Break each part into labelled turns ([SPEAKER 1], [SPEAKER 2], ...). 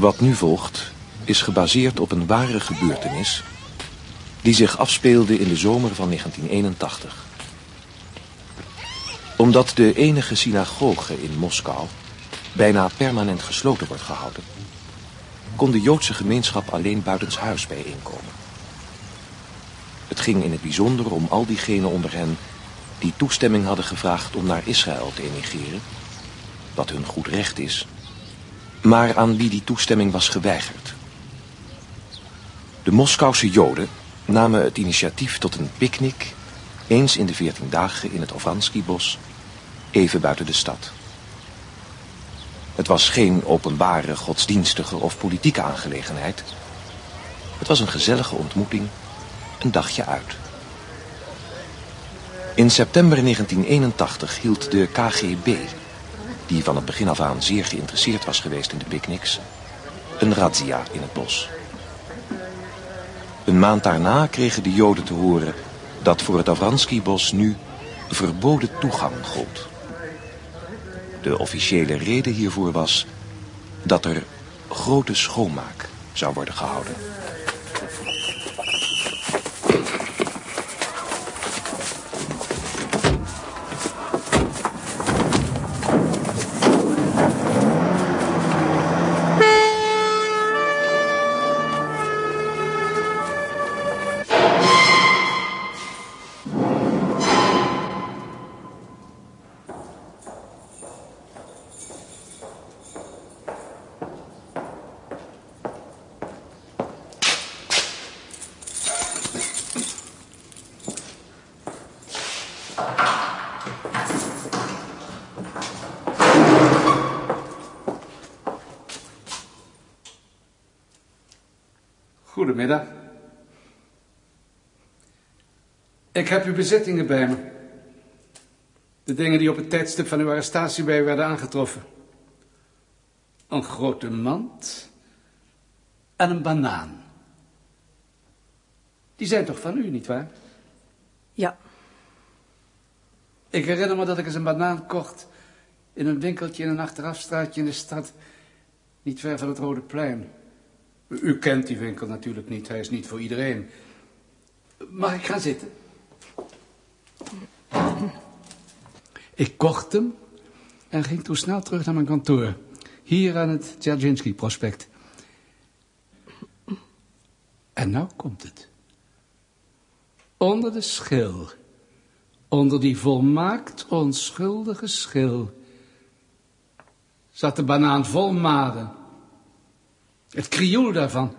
[SPEAKER 1] Wat nu volgt is gebaseerd op een ware gebeurtenis die zich afspeelde in de zomer van 1981. Omdat de enige synagoge in Moskou bijna permanent gesloten wordt gehouden, kon de Joodse gemeenschap alleen buitenshuis bijeenkomen. Het ging in het bijzonder om al diegenen onder hen die toestemming hadden gevraagd om naar Israël te emigreren, wat hun goed recht is, maar aan wie die toestemming was geweigerd. De Moskouse Joden namen het initiatief tot een picknick eens in de veertien dagen in het Ovanski-bos, even buiten de stad. Het was geen openbare, godsdienstige of politieke aangelegenheid. Het was een gezellige ontmoeting, een dagje uit. In september 1981 hield de KGB, die van het begin af aan zeer geïnteresseerd was geweest in de picknicks, een razzia in het bos. Een maand daarna kregen de Joden te horen dat voor het Avransky-bos nu verboden toegang gold. De officiële reden hiervoor was dat er grote schoonmaak zou worden gehouden.
[SPEAKER 2] Goedemiddag. Ik heb uw bezittingen bij me. De dingen die op het tijdstip van uw arrestatie bij u werden aangetroffen. Een grote mand en een banaan. Die zijn toch van u, nietwaar?
[SPEAKER 3] Ja.
[SPEAKER 2] Ik herinner me dat ik eens een banaan kocht in een winkeltje in een achterafstraatje in de stad, niet ver van het Rode Plein. U kent die winkel natuurlijk niet, hij is niet voor iedereen. Mag ik gaan zitten? Ik kocht hem en ging toen snel terug naar mijn kantoor. Hier aan het Dzerzhinsky-prospect. En nou komt het. Onder de schil, onder die volmaakt onschuldige schil, zat de banaan vol maden. Het krioel daarvan.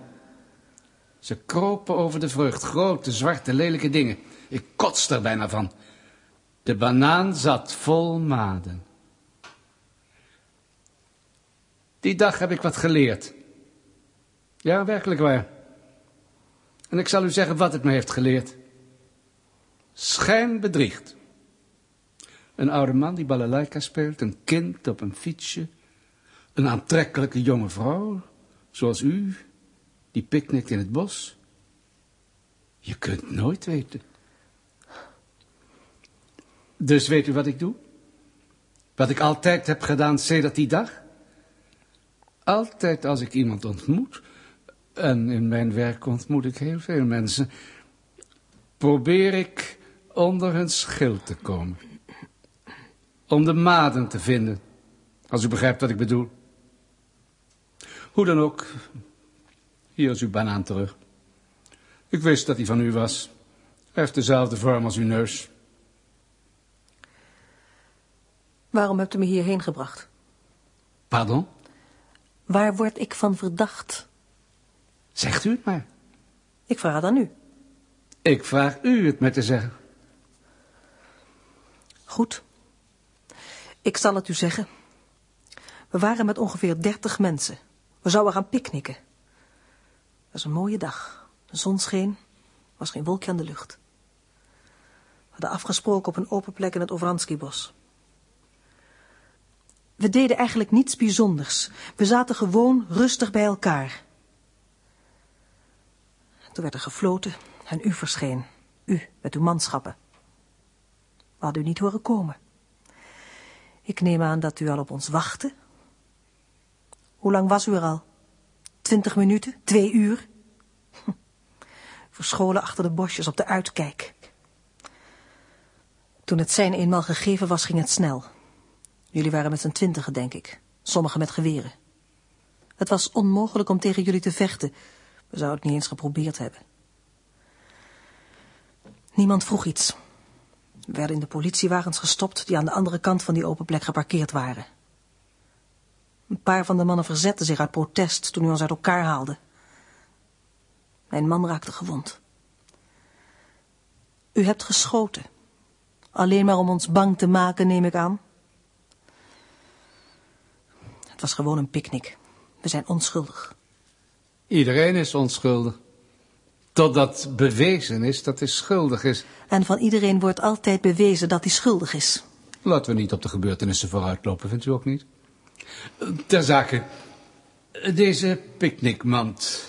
[SPEAKER 2] Ze kropen over de vrucht, grote, zwarte, lelijke dingen. Ik kotste er bijna van. De banaan zat vol maden. Die dag heb ik wat geleerd. Ja, werkelijk waar. En ik zal u zeggen wat het me heeft geleerd. Schijn bedriegt. Een oude man die balalaika speelt, een kind op een fietsje, een aantrekkelijke jonge vrouw, zoals u, die picknickt in het bos. Je kunt nooit weten. Dus weet u wat ik doe? Wat ik altijd heb gedaan sedert die dag? Altijd als ik iemand ontmoet, en in mijn werk ontmoet ik heel veel mensen, probeer ik onder hun schild te komen. Om de maden te vinden, als u begrijpt wat ik bedoel. Hoe dan ook, hier is uw banaan terug. Ik wist dat hij van u was. Hij heeft dezelfde vorm als uw neus.
[SPEAKER 3] Waarom hebt u me hierheen gebracht?
[SPEAKER 2] Pardon?
[SPEAKER 3] Waar word ik van verdacht?
[SPEAKER 2] Zegt u het maar.
[SPEAKER 3] Ik vraag het aan u.
[SPEAKER 2] Ik vraag u het met te zeggen.
[SPEAKER 3] Goed. Ik zal het u zeggen. We waren met ongeveer dertig mensen. We zouden gaan picknicken. Het was een mooie dag. De zon scheen, was geen wolkje aan de lucht. We hadden afgesproken op een open plek in het Ovransky-bos. We deden eigenlijk niets bijzonders. We zaten gewoon rustig bij elkaar. Toen werd er gefloten en u verscheen. U, met uw manschappen. We hadden u niet horen komen. Ik neem aan dat u al op ons wachtte. Hoe lang was u er al? twintig minuten, twee uur. Verscholen achter de bosjes op de uitkijk. Toen het zijn eenmaal gegeven was, ging het snel. Jullie waren met z'n twintigen, denk ik. Sommigen met geweren. Het was onmogelijk om tegen jullie te vechten. We zouden het niet eens geprobeerd hebben. Niemand vroeg iets. We werden in de politiewagens gestopt die aan de andere kant van die open plek geparkeerd waren. Een paar van de mannen verzetten zich uit protest toen u ons uit elkaar haalde. Mijn man raakte gewond. U hebt geschoten. Alleen maar om ons bang te maken, neem ik aan. Het was gewoon een picknick. We zijn onschuldig.
[SPEAKER 2] Iedereen is onschuldig. Totdat bewezen is dat hij schuldig is.
[SPEAKER 3] En van iedereen wordt altijd bewezen dat hij schuldig is.
[SPEAKER 2] Laten we niet op de gebeurtenissen vooruitlopen, vindt u ook niet? Ter zake. Deze picknickmand.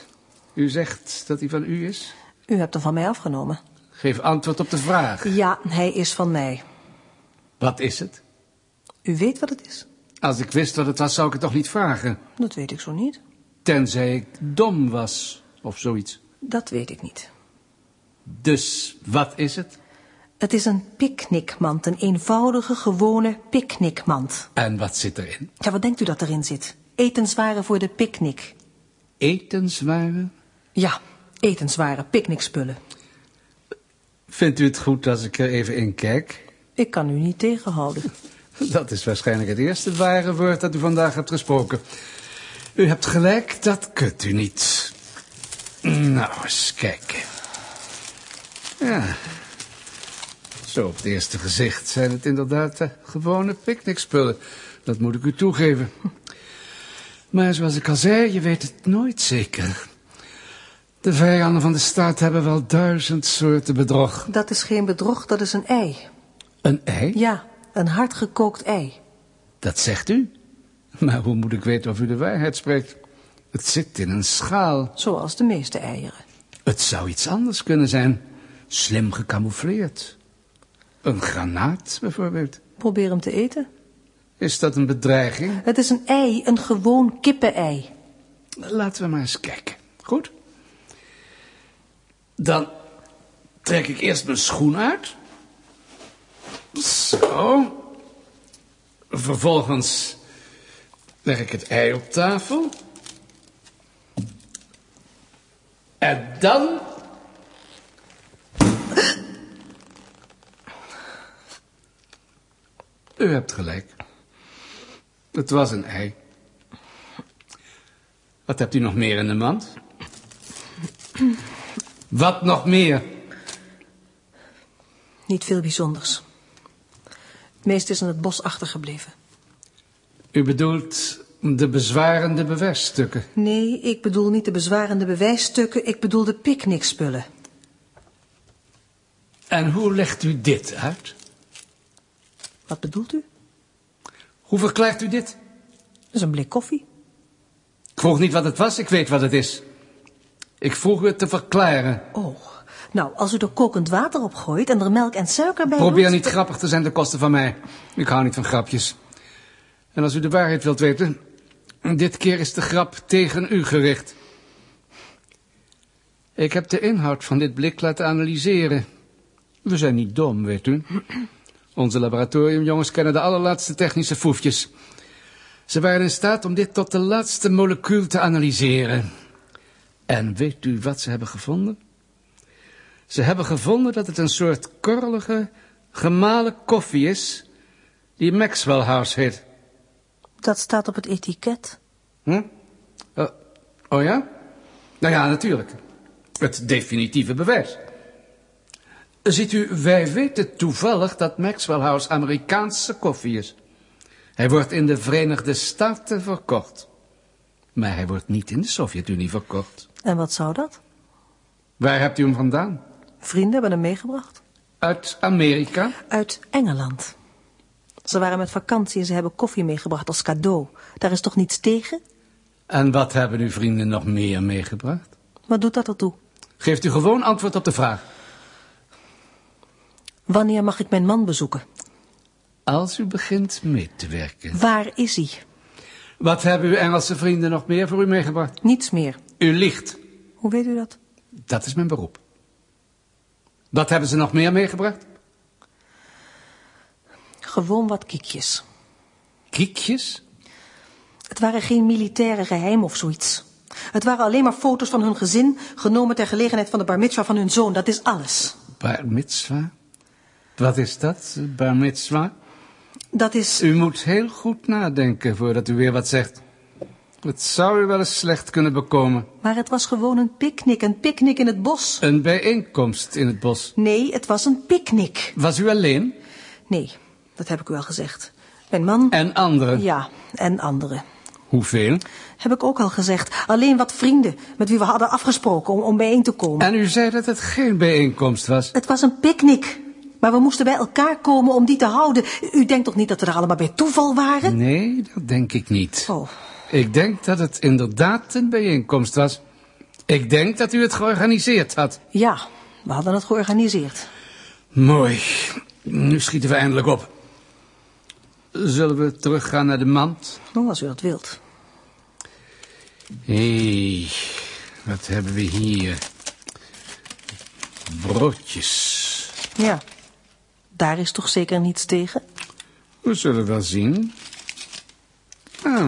[SPEAKER 2] U zegt dat hij van u is?
[SPEAKER 3] U hebt hem van mij afgenomen.
[SPEAKER 2] Geef antwoord op de vraag.
[SPEAKER 3] Ja, hij is van mij.
[SPEAKER 2] Wat is het?
[SPEAKER 3] U weet wat het is?
[SPEAKER 2] Als ik wist wat het was, zou ik het toch niet vragen?
[SPEAKER 3] Dat weet ik zo niet.
[SPEAKER 2] Tenzij ik dom was, of zoiets.
[SPEAKER 3] Dat weet ik niet.
[SPEAKER 2] Dus wat is het?
[SPEAKER 3] Het is een picknickmand, een eenvoudige, gewone picknickmand.
[SPEAKER 2] En wat zit erin?
[SPEAKER 3] Ja, wat denkt u dat erin zit? Etenswaren voor de picknick.
[SPEAKER 2] Etenswaren?
[SPEAKER 3] Ja, etenswaren, picknickspullen.
[SPEAKER 2] Vindt u het goed als ik er even in kijk?
[SPEAKER 3] Ik kan u niet tegenhouden.
[SPEAKER 2] Dat is waarschijnlijk het eerste ware woord dat u vandaag hebt gesproken. U hebt gelijk, dat kunt u niet. Nou, eens kijken. Ja. Zo op het eerste gezicht zijn het inderdaad uh, gewone picknickspullen. Dat moet ik u toegeven. Maar zoals ik al zei, je weet het nooit zeker. De vijanden van de staat hebben wel duizend soorten bedrog.
[SPEAKER 3] Dat is geen bedrog, dat is een ei.
[SPEAKER 2] Een ei?
[SPEAKER 3] Ja, een hardgekookt ei.
[SPEAKER 2] Dat zegt u? Maar hoe moet ik weten of u de waarheid spreekt? Het zit in een schaal.
[SPEAKER 3] Zoals de meeste eieren.
[SPEAKER 2] Het zou iets anders kunnen zijn. Slim gecamoufleerd. Een granaat, bijvoorbeeld.
[SPEAKER 3] Probeer hem te eten.
[SPEAKER 2] Is dat een bedreiging?
[SPEAKER 3] Het is een ei, een gewoon kippenei.
[SPEAKER 2] Laten we maar eens kijken. Goed? Dan trek ik eerst mijn schoen uit. Zo. Vervolgens leg ik het ei op tafel. En dan... U hebt gelijk. Het was een ei. Wat hebt u nog meer in de mand? Wat nog meer?
[SPEAKER 3] Niet veel bijzonders. Het meeste is in het bos achtergebleven.
[SPEAKER 2] U bedoelt de bezwarende bewijsstukken?
[SPEAKER 3] Nee, ik bedoel niet de bezwarende bewijsstukken, ik bedoel de picknickspullen.
[SPEAKER 2] En hoe legt u dit uit?
[SPEAKER 3] Wat bedoelt u?
[SPEAKER 2] Hoe verklaart u dit?
[SPEAKER 3] Dat is een blik koffie.
[SPEAKER 2] Ik vroeg niet wat het was, ik weet wat het is. Ik vroeg u het te verklaren.
[SPEAKER 3] Oh, nou, als u er kokend water op gooit en er melk en suiker bij
[SPEAKER 2] Probeer
[SPEAKER 3] doet,
[SPEAKER 2] niet grappig te zijn ten koste van mij. Ik hou niet van grapjes. En als u de waarheid wilt weten, dit keer is de grap tegen u gericht. Ik heb de inhoud van dit blik laten analyseren. We zijn niet dom, weet u. Onze laboratoriumjongens kennen de allerlaatste technische foefjes. Ze waren in staat om dit tot de laatste molecuul te analyseren. En weet u wat ze hebben gevonden? Ze hebben gevonden dat het een soort korrelige, gemalen koffie is... die Maxwell House heet.
[SPEAKER 3] Dat staat op het etiket.
[SPEAKER 2] Hm? Uh, oh ja? Nou ja, natuurlijk. Het definitieve bewijs. Ziet u, wij weten toevallig dat Maxwell House Amerikaanse koffie is. Hij wordt in de Verenigde Staten verkocht. Maar hij wordt niet in de Sovjet-Unie verkocht.
[SPEAKER 3] En wat zou dat?
[SPEAKER 2] Waar hebt u hem vandaan?
[SPEAKER 3] Vrienden hebben hem meegebracht.
[SPEAKER 2] Uit Amerika?
[SPEAKER 3] Uit Engeland. Ze waren met vakantie en ze hebben koffie meegebracht als cadeau. Daar is toch niets tegen?
[SPEAKER 2] En wat hebben uw vrienden nog meer meegebracht?
[SPEAKER 3] Wat doet dat ertoe?
[SPEAKER 2] Geeft u gewoon antwoord op de vraag.
[SPEAKER 3] Wanneer mag ik mijn man bezoeken?
[SPEAKER 2] Als u begint mee te werken.
[SPEAKER 3] Waar is hij?
[SPEAKER 2] Wat hebben uw Engelse vrienden nog meer voor u meegebracht?
[SPEAKER 3] Niets meer.
[SPEAKER 2] U liegt.
[SPEAKER 3] Hoe weet u dat?
[SPEAKER 2] Dat is mijn beroep. Wat hebben ze nog meer meegebracht?
[SPEAKER 3] Gewoon wat kiekjes.
[SPEAKER 2] Kiekjes?
[SPEAKER 3] Het waren geen militaire geheim of zoiets. Het waren alleen maar foto's van hun gezin, genomen ter gelegenheid van de bar mitzwa van hun zoon. Dat is alles.
[SPEAKER 2] Bar mitzwa? Wat is dat, bar mitzwa?
[SPEAKER 3] Dat is...
[SPEAKER 2] U moet heel goed nadenken voordat u weer wat zegt. Het zou u wel eens slecht kunnen bekomen.
[SPEAKER 3] Maar het was gewoon een picknick, een picknick in het bos.
[SPEAKER 2] Een bijeenkomst in het bos.
[SPEAKER 3] Nee, het was een picknick.
[SPEAKER 2] Was u alleen?
[SPEAKER 3] Nee, dat heb ik u al gezegd. Mijn man...
[SPEAKER 2] En anderen?
[SPEAKER 3] Ja, en anderen.
[SPEAKER 2] Hoeveel?
[SPEAKER 3] Heb ik ook al gezegd. Alleen wat vrienden met wie we hadden afgesproken om, om bijeen te komen.
[SPEAKER 2] En u zei dat het geen bijeenkomst was?
[SPEAKER 3] Het was een picknick. Maar we moesten bij elkaar komen om die te houden. U denkt toch niet dat we er allemaal bij toeval waren?
[SPEAKER 2] Nee, dat denk ik niet.
[SPEAKER 3] Oh,
[SPEAKER 2] Ik denk dat het inderdaad een bijeenkomst was. Ik denk dat u het georganiseerd had.
[SPEAKER 3] ja, we hadden het georganiseerd.
[SPEAKER 2] Mooi. Nu schieten we eindelijk op. Zullen we teruggaan naar de mand?
[SPEAKER 3] Nou, als u dat wilt.
[SPEAKER 2] Hé, hey, wat hebben we hier? Broodjes.
[SPEAKER 3] Ja, daar is toch zeker niets tegen?
[SPEAKER 2] We zullen wel zien. Ah,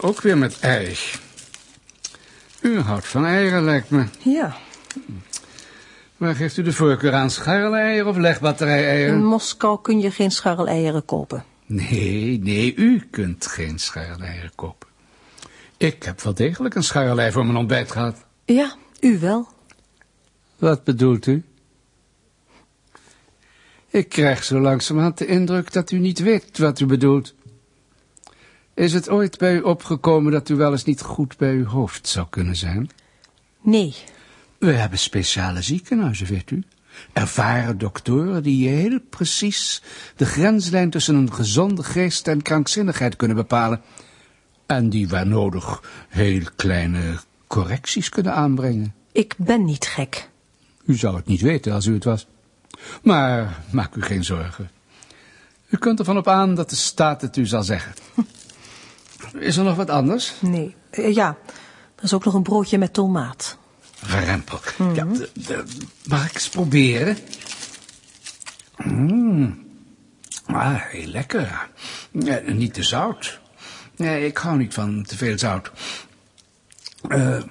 [SPEAKER 2] ook weer met ei. U houdt van eieren, lijkt me.
[SPEAKER 3] Ja,
[SPEAKER 2] Waar geeft u de voorkeur aan, scharreleieren of
[SPEAKER 3] in
[SPEAKER 2] legbatterij-eieren?
[SPEAKER 3] Moskou kun je geen scharreleieren kopen.
[SPEAKER 2] Nee, nee, u kunt geen scharreleieren kopen. Ik heb wel degelijk een scharrelei voor mijn ontbijt gehad.
[SPEAKER 3] Ja, u wel.
[SPEAKER 2] Wat bedoelt u? Ik krijg zo langzamerhand de indruk dat u niet weet wat u bedoelt. Is het ooit bij u opgekomen dat u wel eens niet goed bij uw hoofd zou kunnen zijn?
[SPEAKER 3] Nee,
[SPEAKER 2] We hebben speciale ziekenhuizen, weet u. Ervaren doktoren die heel precies de grenslijn tussen een gezonde geest en krankzinnigheid kunnen bepalen. En die waar nodig heel kleine correcties kunnen aanbrengen.
[SPEAKER 3] ik ben niet gek.
[SPEAKER 2] U zou het niet weten als u het was. Maar maak u geen zorgen. U kunt ervan op aan dat de staat het u zal zeggen. Is er nog wat anders?
[SPEAKER 3] Nee, Eh, ja, er is ook nog een broodje met tomaat.
[SPEAKER 2] Rempel. Ja, de- de- mag ik eens proberen? Mm. Ah, heel lekker. Eh, niet te zout. Nee, ik hou niet van te veel zout. Eh,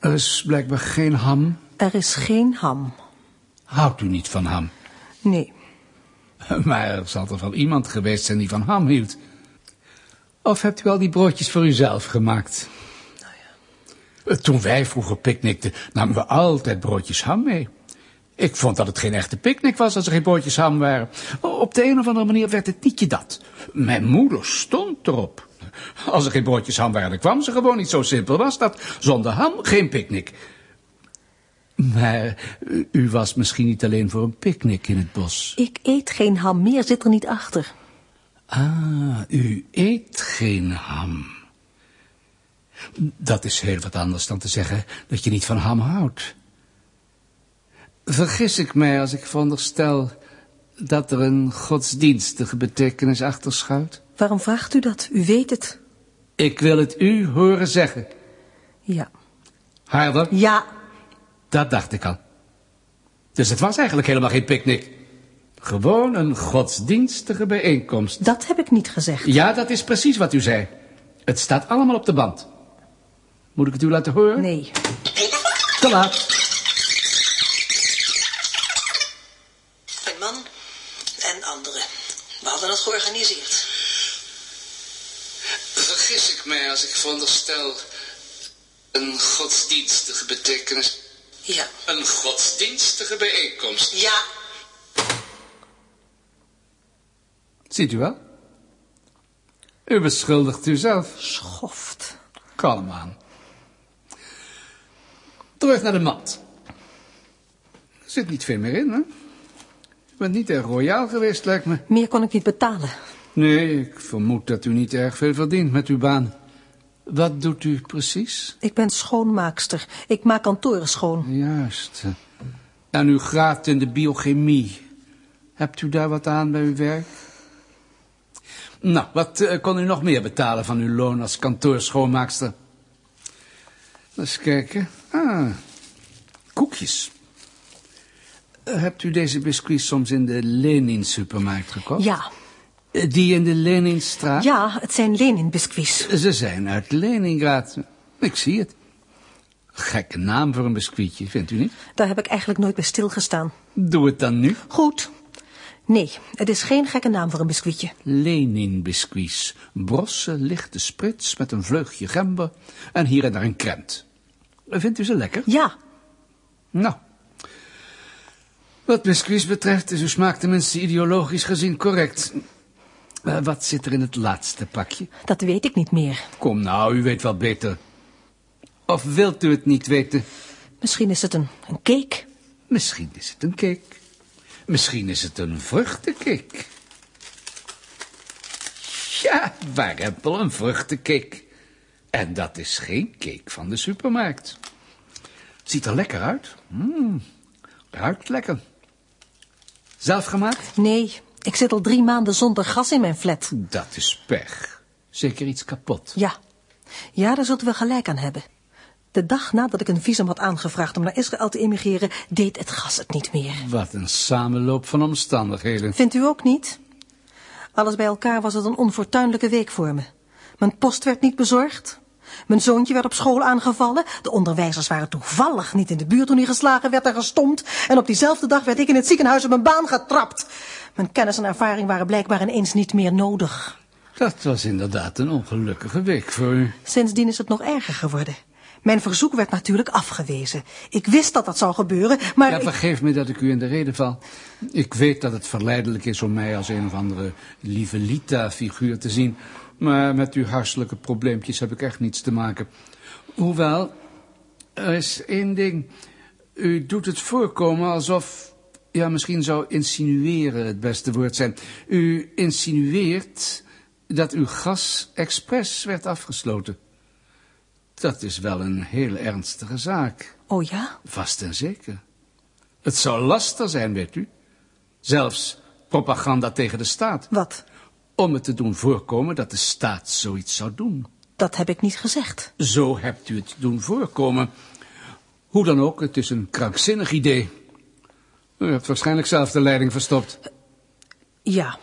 [SPEAKER 2] er is blijkbaar geen ham.
[SPEAKER 3] Er is geen ham.
[SPEAKER 2] Houdt u niet van ham?
[SPEAKER 3] Nee,
[SPEAKER 2] Maar er zal er wel iemand geweest zijn die van ham hield. Of hebt u al die broodjes voor uzelf gemaakt? Eh, Toen wij vroeger picknickten, namen we altijd broodjes ham mee. Ik vond dat het geen echte picknick was als er geen broodjes ham waren. Op de een of andere manier werd het nietje dat. Mijn moeder stond erop. Als er geen broodjes ham waren, dan kwam ze gewoon niet. Zo simpel was dat. Zonder ham geen picknick. Maar u- was misschien niet alleen voor een picknick in het bos.
[SPEAKER 3] ik eet geen ham meer, zit er niet achter.
[SPEAKER 2] Ah, u eet geen ham. Dat is heel wat anders dan te zeggen dat je niet van ham houdt. Vergis ik mij als ik veronderstel dat er een godsdienstige betekenis achter schuilt?
[SPEAKER 3] Waarom vraagt u dat? U weet het.
[SPEAKER 2] Ik wil het u horen zeggen.
[SPEAKER 3] Ja.
[SPEAKER 2] Harder,
[SPEAKER 3] Ja,
[SPEAKER 2] dat dacht ik al. Dus het was eigenlijk helemaal geen picknick. Gewoon een godsdienstige bijeenkomst.
[SPEAKER 3] dat heb ik niet gezegd.
[SPEAKER 2] Ja, dat is precies wat u zei. Het staat allemaal op de band. Moet ik het u laten horen?
[SPEAKER 3] Nee.
[SPEAKER 2] Te laat.
[SPEAKER 3] Mijn man en anderen. We hadden het georganiseerd.
[SPEAKER 2] Vergis ik mij als ik veronderstel een godsdienstige betekenis.
[SPEAKER 3] Ja.
[SPEAKER 2] Een godsdienstige bijeenkomst.
[SPEAKER 3] Ja.
[SPEAKER 2] Ziet u wel? U beschuldigt uzelf.
[SPEAKER 3] Schoft.
[SPEAKER 2] Kalm aan. Terug naar de mat. Er zit niet veel meer in, hè? U bent niet erg royaal geweest, lijkt me.
[SPEAKER 3] Meer kon ik niet betalen.
[SPEAKER 2] Nee, ik vermoed dat u niet erg veel verdient met uw baan. Wat doet u precies?
[SPEAKER 3] Ik ben schoonmaakster. Ik maak kantoren schoon.
[SPEAKER 2] Juist. En u graaft in de biochemie. Hebt u daar wat aan bij uw werk? Nou, wat eh, kon u nog meer betalen van uw loon als kantoorschoonmaakster? Eens kijken. Ah, koekjes. Hebt u deze biscuits soms in de Lenin-supermarkt gekocht?
[SPEAKER 3] Ja,
[SPEAKER 2] Die in de Leninstraat?
[SPEAKER 3] ja, het zijn Lenin-biscuits.
[SPEAKER 2] Ze zijn uit Leningrad. Ik zie het. Gekke naam voor een biscuitje, vindt u niet?
[SPEAKER 3] Daar heb ik eigenlijk nooit bij stilgestaan.
[SPEAKER 2] Doe het dan nu.
[SPEAKER 3] Goed. Nee, het is geen gekke naam voor een biscuitje.
[SPEAKER 2] Lenin-biscuits. Brosse, lichte sprits met een vleugje gember en hier en daar een krent. Vindt u ze lekker?
[SPEAKER 3] Ja,
[SPEAKER 2] Nou. Wat biscuits betreft is uw smaak tenminste ideologisch gezien correct. Eh, wat zit er in het laatste pakje?
[SPEAKER 3] dat weet ik niet meer.
[SPEAKER 2] Kom nou, u weet wel beter. Of wilt u het niet weten?
[SPEAKER 3] Misschien is het een, een cake.
[SPEAKER 2] Misschien is het een cake. Misschien is het een vruchtencake. Ja, warempel een vruchtencake. En dat is geen cake van de supermarkt. Ziet er lekker uit. Mm, ruikt lekker. Zelf gemaakt?
[SPEAKER 3] Nee, ik zit al drie maanden zonder gas in mijn flat.
[SPEAKER 2] Dat is pech. Zeker iets kapot.
[SPEAKER 3] Ja, ja, daar zult u wel gelijk aan hebben. De dag nadat ik een visum had aangevraagd om naar Israël te emigreren, deed het gas het niet meer.
[SPEAKER 2] Wat een samenloop van omstandigheden.
[SPEAKER 3] Vindt u ook niet? Alles bij elkaar was het een onfortuinlijke week voor me. Mijn post werd niet bezorgd. Mijn zoontje werd op school aangevallen. De onderwijzers waren toevallig niet in de buurt toen hij geslagen werd en gestompt. En op diezelfde dag werd ik in het ziekenhuis op mijn baan getrapt. Mijn kennis en ervaring waren blijkbaar ineens niet meer nodig.
[SPEAKER 2] Dat was inderdaad een ongelukkige week voor u.
[SPEAKER 3] Sindsdien is het nog erger geworden. Mijn verzoek werd natuurlijk afgewezen. Ik wist dat dat zou gebeuren, maar...
[SPEAKER 2] Ja,
[SPEAKER 3] ik-
[SPEAKER 2] vergeef me dat ik u in de reden val. Ik weet dat het verleidelijk is om mij als een of andere lieve Lita-figuur te zien. Maar met uw huiselijke probleempjes heb ik echt niets te maken. Hoewel, er is één ding. U doet het voorkomen alsof... Ja, misschien zou insinueren het beste woord zijn. U insinueert dat uw gas expres werd afgesloten. Dat is wel een heel ernstige zaak.
[SPEAKER 3] Oh ja?
[SPEAKER 2] Vast en zeker. Het zou laster zijn, weet u. Zelfs propaganda tegen de staat.
[SPEAKER 3] Wat?
[SPEAKER 2] Om het te doen voorkomen dat de staat zoiets zou doen.
[SPEAKER 3] Dat heb ik niet gezegd.
[SPEAKER 2] Zo hebt u het doen voorkomen. Hoe dan ook, het is een krankzinnig idee. U hebt waarschijnlijk zelf de leiding verstopt.
[SPEAKER 3] Ja.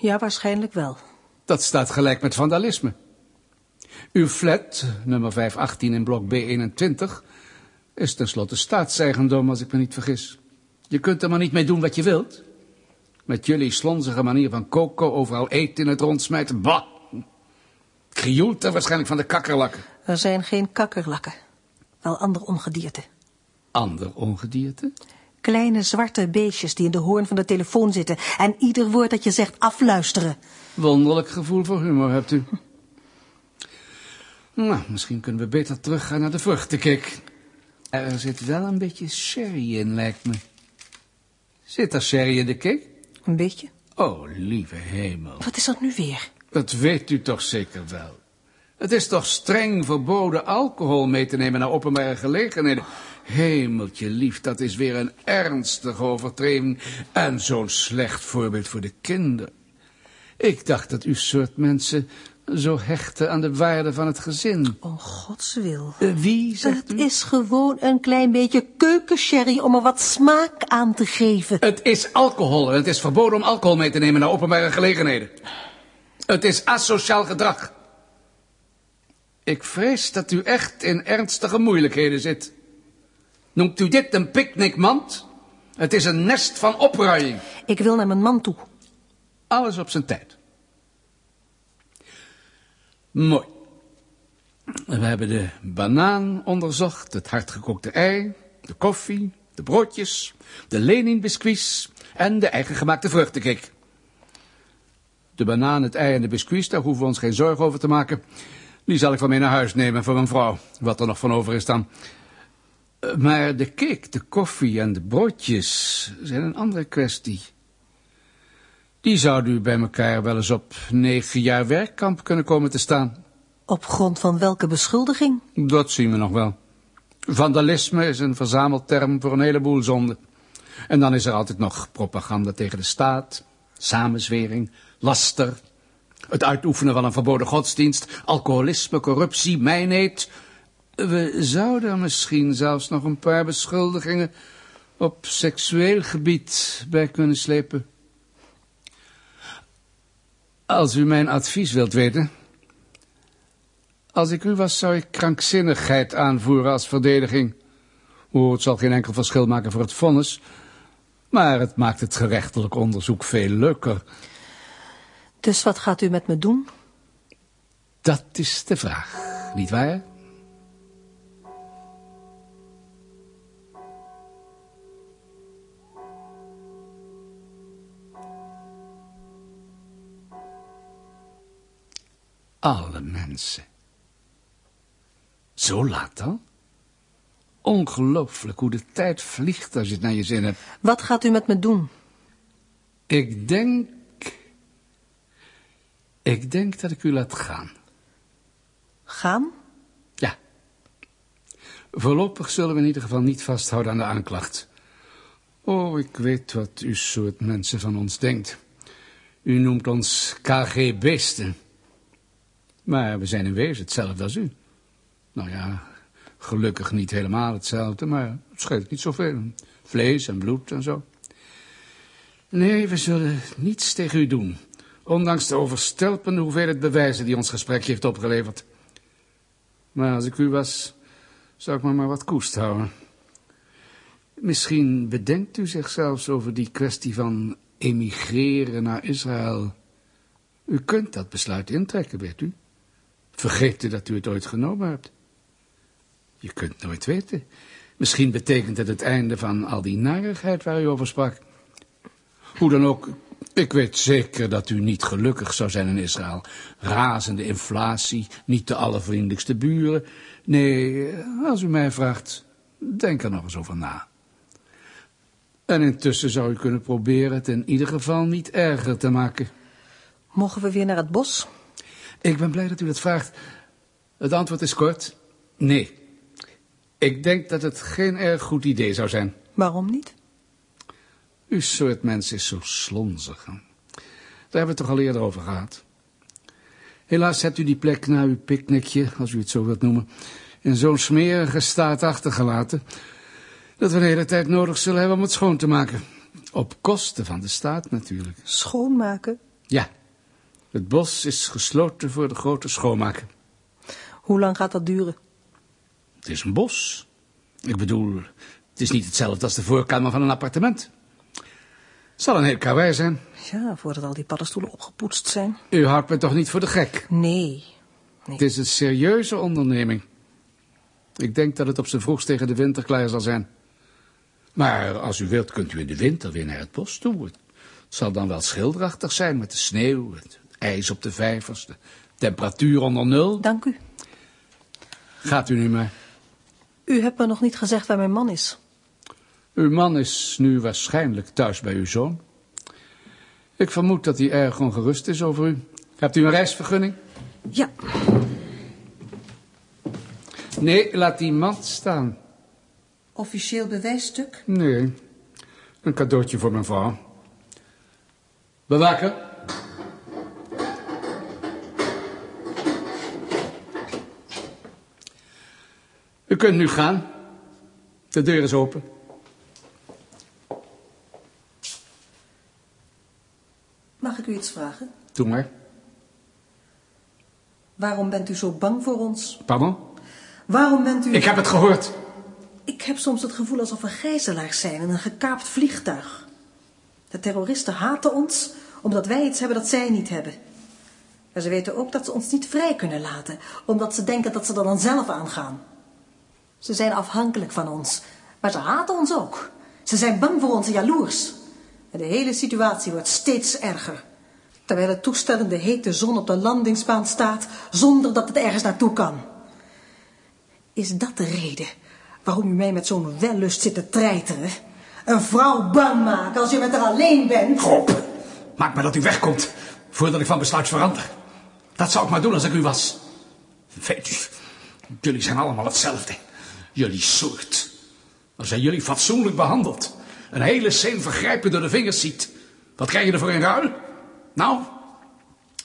[SPEAKER 3] Ja, waarschijnlijk wel.
[SPEAKER 2] Dat staat gelijk met vandalisme. Uw flat, nummer 518 in blok B21, is tenslotte staatseigendom, als ik me niet vergis. Je kunt er maar niet mee doen wat je wilt. Met jullie slonzige manier van koken, overal eten in het rondsmijten, bah! Krioelt er waarschijnlijk van de kakkerlakken.
[SPEAKER 3] Er zijn geen kakkerlakken. Wel ander ongedierte.
[SPEAKER 2] Ander ongedierte?
[SPEAKER 3] Kleine zwarte beestjes die in de hoorn van de telefoon zitten... en ieder woord dat je zegt afluisteren.
[SPEAKER 2] Wonderlijk gevoel voor humor hebt u. Nou, misschien kunnen we beter teruggaan naar de vruchtencake. Er zit wel een beetje sherry in, lijkt me. Zit er sherry in de cake?
[SPEAKER 3] Een beetje.
[SPEAKER 2] Oh, lieve hemel.
[SPEAKER 3] Wat is dat nu weer?
[SPEAKER 2] Dat weet u toch zeker wel. Het is toch streng verboden alcohol mee te nemen naar openbare gelegenheden. Hemeltje lief, dat is weer een ernstige overtreding en zo'n slecht voorbeeld voor de kinderen. Ik dacht dat u soort mensen zo hechten aan de waarde van het gezin.
[SPEAKER 3] Om gods wil.
[SPEAKER 2] Eh, wie, zegt
[SPEAKER 3] Het
[SPEAKER 2] u?
[SPEAKER 3] is gewoon een klein beetje keukensherry om er wat smaak aan te geven.
[SPEAKER 2] Het is alcohol en het is verboden om alcohol mee te nemen naar openbare gelegenheden. Het is asociaal gedrag. Ik vrees dat u echt in ernstige moeilijkheden zit. Noemt u dit een picknickmand? Het is een nest van opruiing.
[SPEAKER 3] Ik wil naar mijn man toe.
[SPEAKER 2] Alles op zijn tijd. Mooi. We hebben de banaan onderzocht, het hardgekookte ei, de koffie, de broodjes, de Lenin-biscuits en de eigen gemaakte vruchtencake. De banaan, het ei en de biscuits, daar hoeven we ons geen zorgen over te maken. Die zal ik van mee naar huis nemen voor mijn vrouw, wat er nog van over is dan. Eh, Maar de cake, de koffie en de broodjes zijn een andere kwestie. Die zouden u bij elkaar wel eens op negen jaar werkkamp kunnen komen te staan.
[SPEAKER 3] Op grond van welke beschuldiging?
[SPEAKER 2] Dat zien we nog wel. Vandalisme is een verzamelterm voor een heleboel zonden. En dan is er altijd nog propaganda tegen de staat, samenzwering, laster, Het uitoefenen van een verboden godsdienst, alcoholisme, corruptie, mijnheid. We zouden misschien zelfs nog een paar beschuldigingen op seksueel gebied bij kunnen slepen. Als u mijn advies wilt weten... Als ik u was, zou ik krankzinnigheid aanvoeren als verdediging. Oh, het zal geen enkel verschil maken voor het vonnis... maar het maakt het gerechtelijk onderzoek veel leuker.
[SPEAKER 3] Dus wat gaat u met me doen?
[SPEAKER 2] Dat is de vraag, niet waar? Alle mensen. Zo laat dan? Ongelooflijk hoe de tijd vliegt als je het naar je zin hebt.
[SPEAKER 3] Wat gaat u met me doen?
[SPEAKER 2] Ik denk... Ik denk dat ik u laat gaan.
[SPEAKER 3] Gaan?
[SPEAKER 2] Ja. Voorlopig zullen we in ieder geval niet vasthouden aan de aanklacht. Oh, ik weet wat u soort mensen van ons denkt. U noemt ons KG-beesten. Maar we zijn in wezen hetzelfde als u. Nou ja, gelukkig niet helemaal hetzelfde, maar het scheelt niet zoveel. Vlees en bloed en zo. Nee, we zullen niets tegen u doen. Ondanks de overstelpende hoeveelheid bewijzen die ons gesprek heeft opgeleverd. Maar als ik u was, zou ik me maar wat koest houden. Misschien bedenkt u zich zelfs over die kwestie van emigreren naar Israël. U kunt dat besluit intrekken, weet u. Vergeet u dat u het ooit genomen hebt. Je kunt nooit weten. Misschien betekent het het einde van al die narigheid waar u over sprak. Hoe dan ook, ik weet zeker dat u niet gelukkig zou zijn in Israël. Razende inflatie, niet de allervriendelijkste buren. Nee, als u mij vraagt, denk er nog eens over na. En intussen zou u kunnen proberen het in ieder geval niet erger te maken.
[SPEAKER 3] Mogen we weer naar het bos?
[SPEAKER 2] Ik ben blij dat u dat vraagt. Het antwoord is kort, nee. Ik denk dat het geen erg goed idee zou zijn.
[SPEAKER 3] Waarom niet?
[SPEAKER 2] Uw soort mens is zo slonzig. Daar hebben we het toch al eerder over gehad. Helaas hebt u die plek na uw picknickje, als u het zo wilt noemen, in zo'n smerige staat achtergelaten, dat we de hele tijd nodig zullen hebben om het schoon te maken. Op kosten van de staat natuurlijk.
[SPEAKER 3] Schoonmaken?
[SPEAKER 2] Ja, het bos is gesloten voor de grote schoonmaken.
[SPEAKER 3] Hoe lang gaat dat duren?
[SPEAKER 2] Het is een bos. Ik bedoel, het is niet hetzelfde als de voorkamer van een appartement. Het zal een heel karwei zijn.
[SPEAKER 3] Ja, voordat al die paddenstoelen opgepoetst zijn.
[SPEAKER 2] U houdt me toch niet voor de gek?
[SPEAKER 3] Nee. nee.
[SPEAKER 2] Het is een serieuze onderneming. Ik denk dat het op zijn vroegst tegen de winter klaar zal zijn. Maar als u wilt, kunt u in de winter weer naar het bos toe. Het zal dan wel schilderachtig zijn met de sneeuw, het ijs op de vijvers, de temperatuur onder nul.
[SPEAKER 3] Dank u.
[SPEAKER 2] Gaat u nu maar.
[SPEAKER 3] U hebt me nog niet gezegd waar mijn man is.
[SPEAKER 2] Uw man is nu waarschijnlijk thuis bij uw zoon. Ik vermoed dat hij erg ongerust is over u. Hebt u een reisvergunning?
[SPEAKER 3] Ja.
[SPEAKER 2] Nee, laat die mand staan.
[SPEAKER 3] Officieel bewijsstuk?
[SPEAKER 2] Nee, een cadeautje voor mijn vrouw. Bewaker. U kunt nu gaan. De deur is open.
[SPEAKER 3] Mag ik u iets vragen?
[SPEAKER 2] Doe maar.
[SPEAKER 3] Waarom bent u zo bang voor ons?
[SPEAKER 2] Pardon?
[SPEAKER 3] Waarom bent u...
[SPEAKER 2] Ik heb het gehoord.
[SPEAKER 3] Ik heb soms het gevoel alsof we gijzelaars zijn in een gekaapt vliegtuig. De terroristen haten ons omdat wij iets hebben dat zij niet hebben. En ze weten ook dat ze ons niet vrij kunnen laten, omdat ze denken dat ze er dan zelf aangaan. Ze zijn afhankelijk van ons, maar ze haten ons ook. Ze zijn bang voor ons en jaloers. En de hele situatie wordt steeds erger. Terwijl het toestel in de hete zon op de landingsbaan staat, zonder dat het ergens naartoe kan. Is dat de reden waarom u mij met zo'n wellust zit te treiteren? Een vrouw bang maken als je met haar alleen bent?
[SPEAKER 2] Gop, maak maar dat u wegkomt, voordat ik van besluit verander. Dat zou ik maar doen als ik u was. Weet u, jullie zijn allemaal hetzelfde. Jullie soort. Als hij jullie fatsoenlijk behandelt, een hele scène vergrijpen door de vingers ziet, wat krijg je ervoor in ruil? Nou,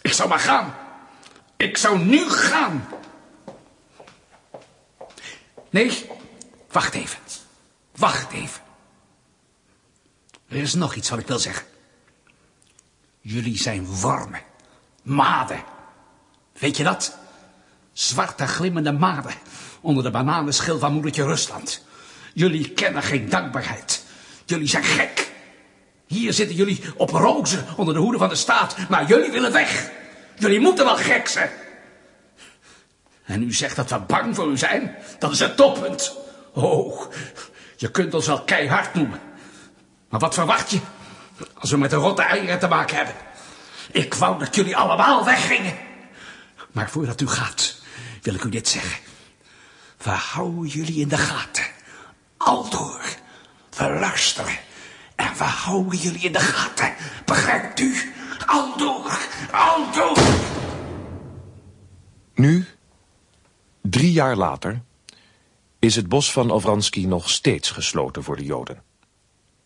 [SPEAKER 2] Ik zou maar gaan. Ik zou nu gaan. Nee, wacht even. Wacht even. Er is nog iets wat ik wil zeggen. Jullie zijn wormen. Maden. Weet je dat? Zwarte glimmende maden onder de bananenschil van moedertje Rusland. Jullie kennen geen dankbaarheid. Jullie zijn gek. Hier zitten jullie op rozen onder de hoede van de staat, maar jullie willen weg. Jullie moeten wel gek zijn. En u zegt dat we bang voor u zijn? Dat is het toppunt. Oh, je kunt ons wel keihard noemen. Maar wat verwacht je als we met de rotte eieren te maken hebben? Ik wou dat jullie allemaal weggingen. Maar voordat u gaat, wil ik u dit zeggen. We houden jullie in de gaten. Aldoor. We luisteren. We houden jullie in de gaten. Begrijpt u? Aldoor. Aldoor.
[SPEAKER 1] Nu, drie jaar later, is het bos van Ovransky nog steeds gesloten voor de Joden.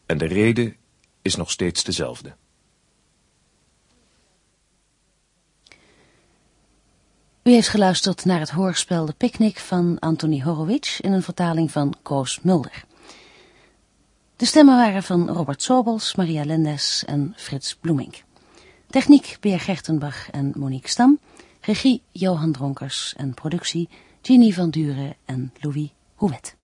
[SPEAKER 1] En de reden is nog steeds dezelfde.
[SPEAKER 4] U heeft geluisterd naar het hoorspel De Picnic van Anthony Horowitz in een vertaling van Koos Mulder. De stemmen waren van Robert Sobels, Maria Lendes en Frits Bloemink. Techniek Beer Gertenbach en Monique Stam. Regie Johan Dronkers en productie Ginny van Duren en Louis Houwet.